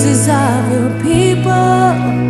praises of your people.